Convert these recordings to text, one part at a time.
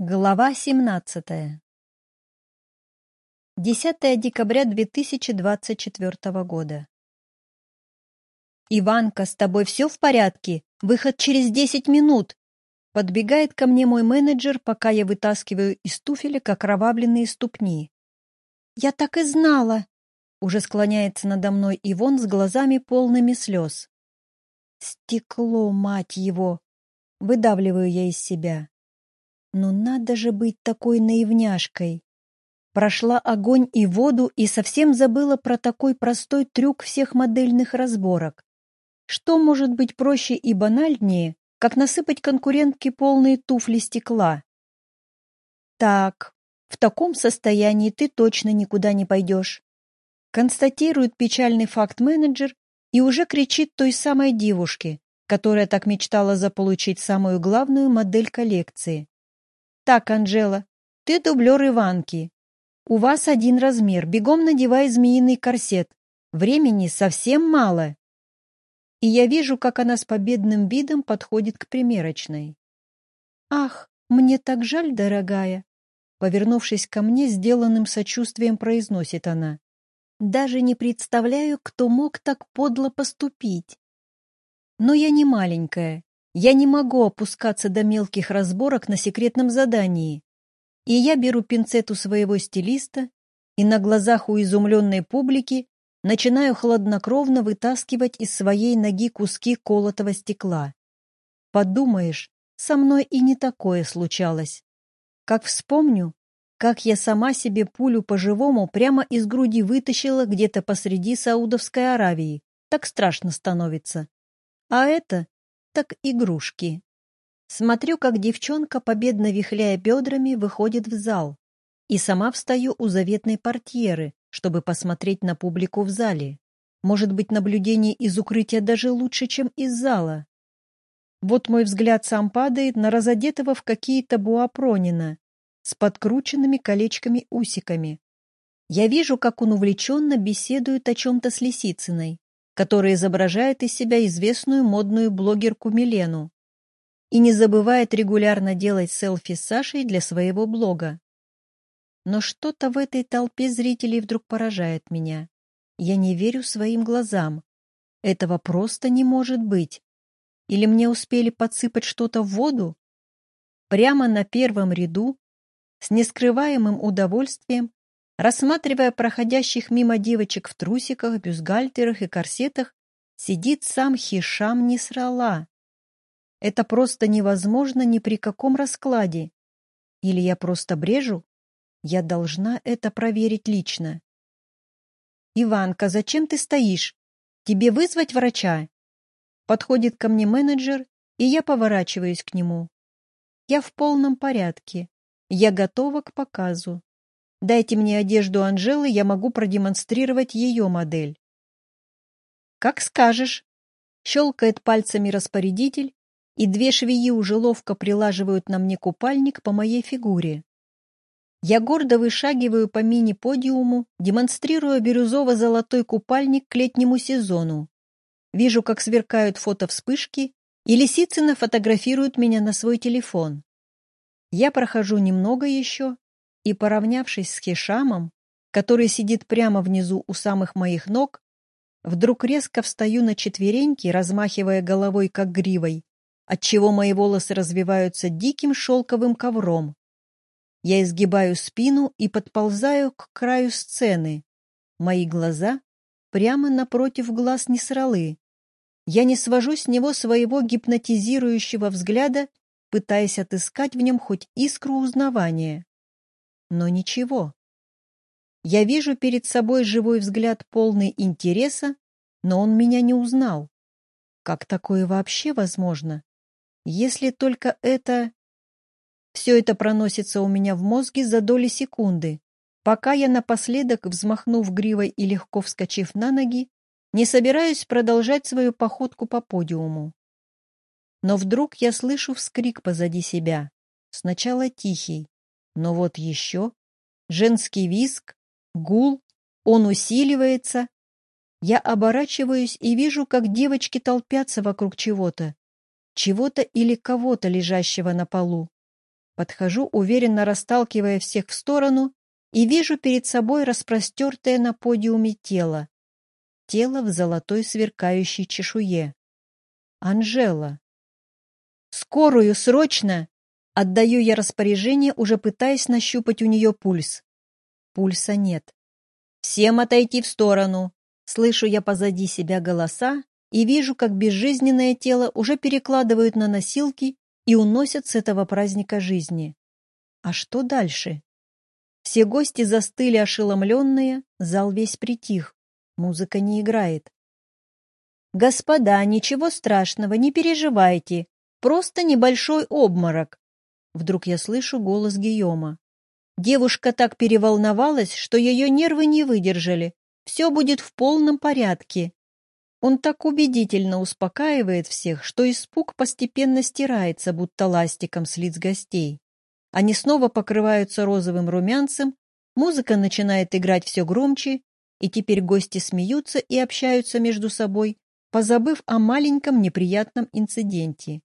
Глава 17. 10 декабря 2024 года. «Иванка, с тобой все в порядке? Выход через 10 минут!» Подбегает ко мне мой менеджер, пока я вытаскиваю из туфеля окровавленные ступни. «Я так и знала!» Уже склоняется надо мной Ивон с глазами полными слез. «Стекло, мать его!» Выдавливаю я из себя. Ну надо же быть такой наивняшкой. Прошла огонь и воду и совсем забыла про такой простой трюк всех модельных разборок. Что может быть проще и банальнее, как насыпать конкурентке полные туфли стекла? Так, в таком состоянии ты точно никуда не пойдешь. Констатирует печальный факт менеджер и уже кричит той самой девушке, которая так мечтала заполучить самую главную модель коллекции. «Так, Анжела, ты дублер Иванки. У вас один размер, бегом надевай змеиный корсет. Времени совсем мало». И я вижу, как она с победным видом подходит к примерочной. «Ах, мне так жаль, дорогая!» Повернувшись ко мне, сделанным сочувствием произносит она. «Даже не представляю, кто мог так подло поступить. Но я не маленькая, я не могу опускаться до мелких разборок на секретном задании. И я беру пинцет у своего стилиста и на глазах у изумленной публики начинаю хладнокровно вытаскивать из своей ноги куски колотого стекла. Подумаешь, со мной и не такое случалось. Как вспомню, как я сама себе пулю по-живому прямо из груди вытащила где-то посреди Саудовской Аравии, так страшно становится. А это так игрушки. Смотрю, как девчонка, победно вихляя бедрами, выходит в зал. И сама встаю у заветной портьеры, чтобы посмотреть на публику в зале. Может быть, наблюдение из укрытия даже лучше, чем из зала. Вот мой взгляд сам падает на разодетого в какие-то буапронина с подкрученными колечками-усиками. Я вижу, как он увлеченно беседует о чем-то с Лисицыной который изображает из себя известную модную блогерку Милену и не забывает регулярно делать селфи с Сашей для своего блога. Но что-то в этой толпе зрителей вдруг поражает меня. Я не верю своим глазам. Этого просто не может быть. Или мне успели подсыпать что-то в воду? Прямо на первом ряду, с нескрываемым удовольствием, Рассматривая проходящих мимо девочек в трусиках, бюстгальтерах и корсетах, сидит сам Хишам Несрала. Это просто невозможно ни при каком раскладе. Или я просто брежу? Я должна это проверить лично. «Иванка, зачем ты стоишь? Тебе вызвать врача?» Подходит ко мне менеджер, и я поворачиваюсь к нему. Я в полном порядке. Я готова к показу. Дайте мне одежду Анжелы, я могу продемонстрировать ее модель. Как скажешь. Щелкает пальцами распорядитель, и две швеи уже ловко прилаживают на мне купальник по моей фигуре. Я гордо вышагиваю по мини-подиуму, демонстрируя бирюзово-золотой купальник к летнему сезону. Вижу, как сверкают фото-вспышки, и Лисицына фотографирует меня на свой телефон. Я прохожу немного еще, и, поравнявшись с Хишамом, который сидит прямо внизу у самых моих ног, вдруг резко встаю на четвереньки, размахивая головой как гривой, отчего мои волосы развиваются диким шелковым ковром. Я изгибаю спину и подползаю к краю сцены. Мои глаза прямо напротив глаз Несралы. Я не свожу с него своего гипнотизирующего взгляда, пытаясь отыскать в нем хоть искру узнавания. Но ничего. Я вижу перед собой живой взгляд полный интереса, но он меня не узнал. Как такое вообще возможно? Если только это... Все это проносится у меня в мозге за доли секунды, пока я напоследок, взмахнув гривой и легко вскочив на ноги, не собираюсь продолжать свою походку по подиуму. Но вдруг я слышу вскрик позади себя, сначала тихий, но вот еще женский виск, гул, он усиливается. Я оборачиваюсь и вижу, как девочки толпятся вокруг чего-то, чего-то или кого-то, лежащего на полу. Подхожу, уверенно расталкивая всех в сторону, и вижу перед собой распростертое на подиуме тело. Тело в золотой сверкающей чешуе. Анжела. «Скорую, срочно!» Отдаю я распоряжение, уже пытаясь нащупать у нее пульс. Пульса нет. «Всем отойти в сторону!» Слышу я позади себя голоса и вижу, как безжизненное тело уже перекладывают на носилки и уносят с этого праздника жизни. А что дальше? Все гости застыли ошеломленные, зал весь притих, музыка не играет. «Господа, ничего страшного, не переживайте, просто небольшой обморок». Вдруг я слышу голос Гийома. Девушка так переволновалась, что ее нервы не выдержали. Все будет в полном порядке. Он так убедительно успокаивает всех, что испуг постепенно стирается, будто ластиком с лиц гостей. Они снова покрываются розовым румянцем, музыка начинает играть все громче, и теперь гости смеются и общаются между собой, позабыв о маленьком неприятном инциденте.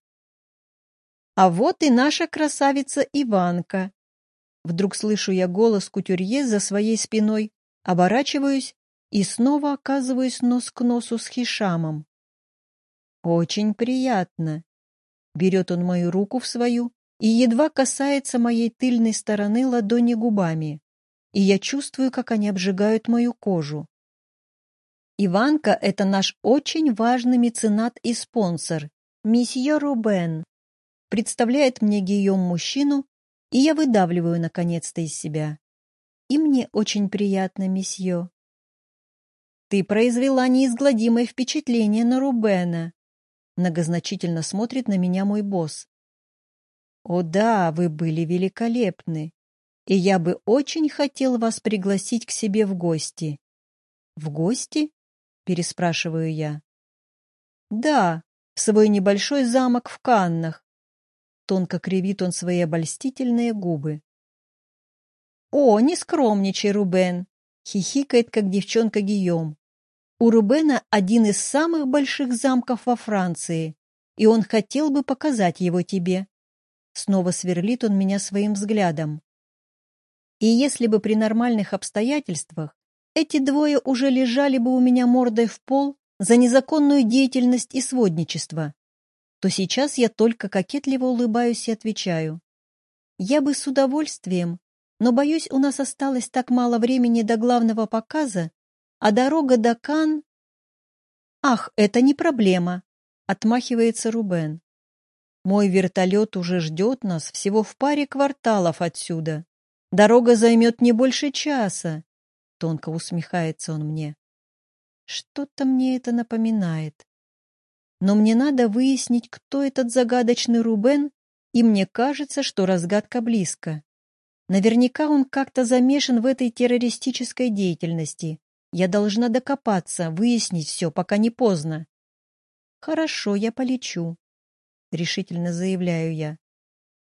А вот и наша красавица Иванка. Вдруг слышу я голос кутюрье за своей спиной, оборачиваюсь и снова оказываюсь нос к носу с Хишамом. Очень приятно. Берет он мою руку в свою и едва касается моей тыльной стороны ладони губами, и я чувствую, как они обжигают мою кожу. Иванка — это наш очень важный меценат и спонсор, месье Рубен. Представляет мне Гийом мужчину, и я выдавливаю наконец-то из себя. И мне очень приятно, месье. Ты произвела неизгладимое впечатление на Рубена. Многозначительно смотрит на меня мой босс. О да, вы были великолепны. И я бы очень хотел вас пригласить к себе в гости. В гости? Переспрашиваю я. Да, в свой небольшой замок в Каннах. Тонко кривит он свои обольстительные губы. О, не скромничай, Рубен, хихикает, как девчонка Гийом. У Рубена один из самых больших замков во Франции, и он хотел бы показать его тебе. Снова сверлит он меня своим взглядом. И если бы при нормальных обстоятельствах эти двое уже лежали бы у меня мордой в пол за незаконную деятельность и сводничество, то сейчас я только кокетливо улыбаюсь и отвечаю. Я бы с удовольствием, но, боюсь, у нас осталось так мало времени до главного показа, а дорога до Кан... Ах, это не проблема, отмахивается Рубен. Мой вертолет уже ждет нас всего в паре кварталов отсюда. Дорога займет не больше часа. Тонко усмехается он мне. Что-то мне это напоминает. Но мне надо выяснить, кто этот загадочный Рубен, и мне кажется, что разгадка близко. Наверняка он как-то замешан в этой террористической деятельности. Я должна докопаться, выяснить все, пока не поздно. Хорошо, я полечу, решительно заявляю я.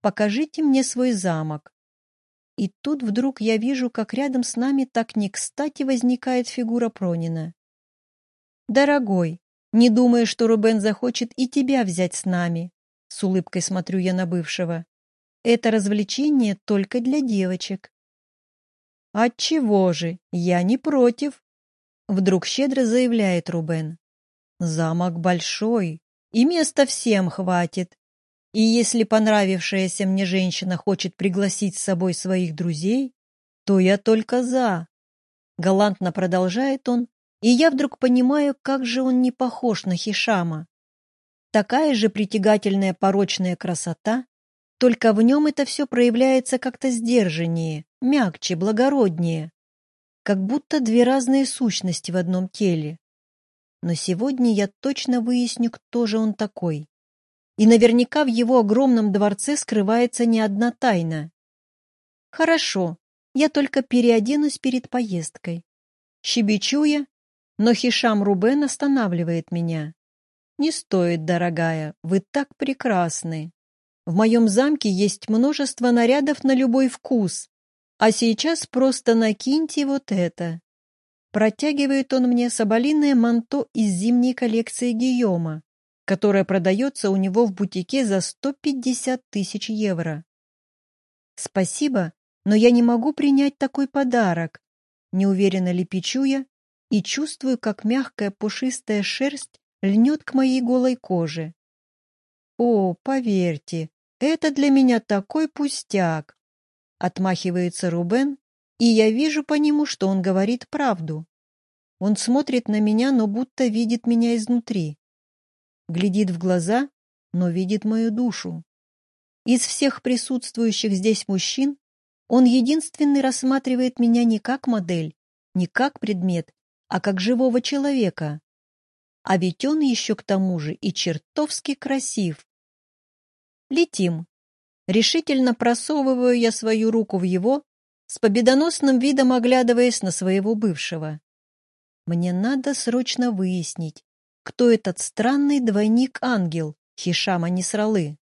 Покажите мне свой замок. И тут вдруг я вижу, как рядом с нами так не кстати возникает фигура Пронина. Дорогой, не думая, что Рубен захочет и тебя взять с нами, с улыбкой смотрю я на бывшего. Это развлечение только для девочек. Отчего же? Я не против. Вдруг щедро заявляет Рубен. Замок большой, и места всем хватит. И если понравившаяся мне женщина хочет пригласить с собой своих друзей, то я только за. Галантно продолжает он, и я вдруг понимаю, как же он не похож на Хишама. Такая же притягательная порочная красота, только в нем это все проявляется как-то сдержаннее, мягче, благороднее как будто две разные сущности в одном теле. Но сегодня я точно выясню, кто же он такой. И наверняка в его огромном дворце скрывается не одна тайна. Хорошо, я только переоденусь перед поездкой. Щебечу я, но Хишам Рубен останавливает меня. Не стоит, дорогая, вы так прекрасны. В моем замке есть множество нарядов на любой вкус, а сейчас просто накиньте вот это. Протягивает он мне соболиное манто из зимней коллекции Гийома, которое продается у него в бутике за 150 тысяч евро. Спасибо, но я не могу принять такой подарок. Неуверенно лепечу я и чувствую, как мягкая пушистая шерсть льнет к моей голой коже. О, поверьте, это для меня такой пустяк. Отмахивается Рубен, и я вижу по нему, что он говорит правду. Он смотрит на меня, но будто видит меня изнутри. Глядит в глаза, но видит мою душу. Из всех присутствующих здесь мужчин он единственный рассматривает меня не как модель, не как предмет, а как живого человека. А ведь он еще к тому же и чертовски красив. Летим. Решительно просовываю я свою руку в его, с победоносным видом оглядываясь на своего бывшего. Мне надо срочно выяснить, кто этот странный двойник-ангел Хишама Несралы.